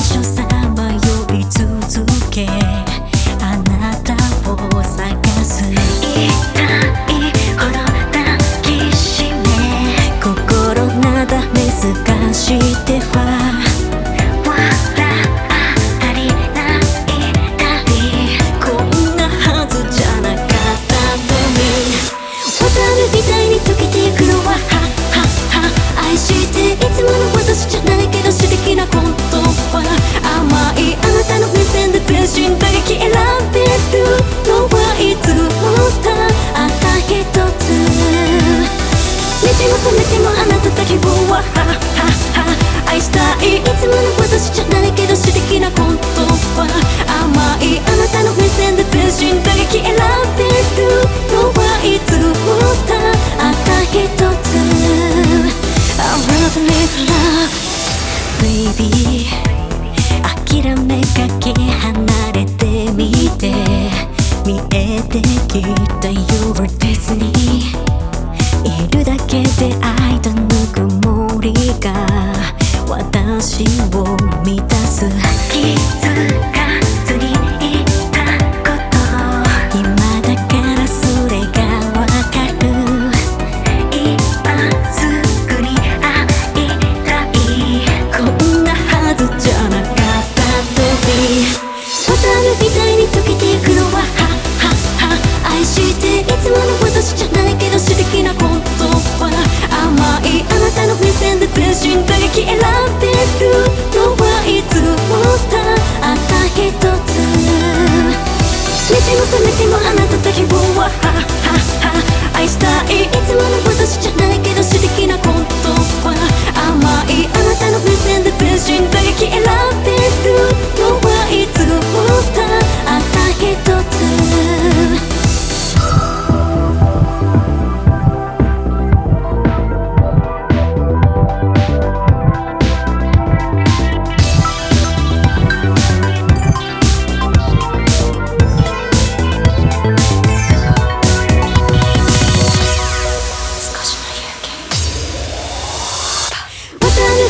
chance I Baby 諦めかけ離れてみて見えてきた Your Destiny いるだけで愛とぬくもりが私を満たす。気づか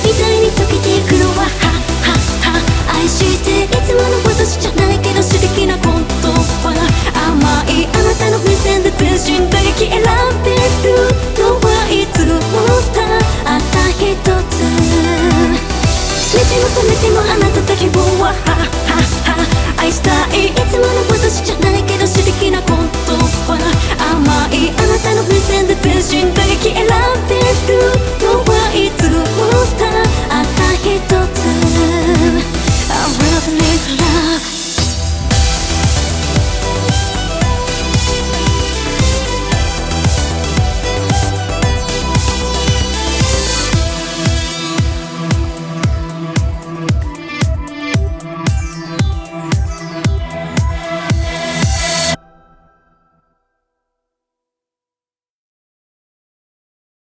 みたいに溶けていくのははッは。ッハ愛していつもの私じゃない。